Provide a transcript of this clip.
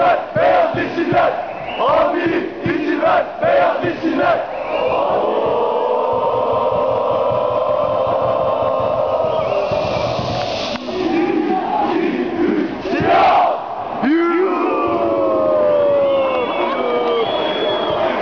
işçiler, beyaz işçiler, abi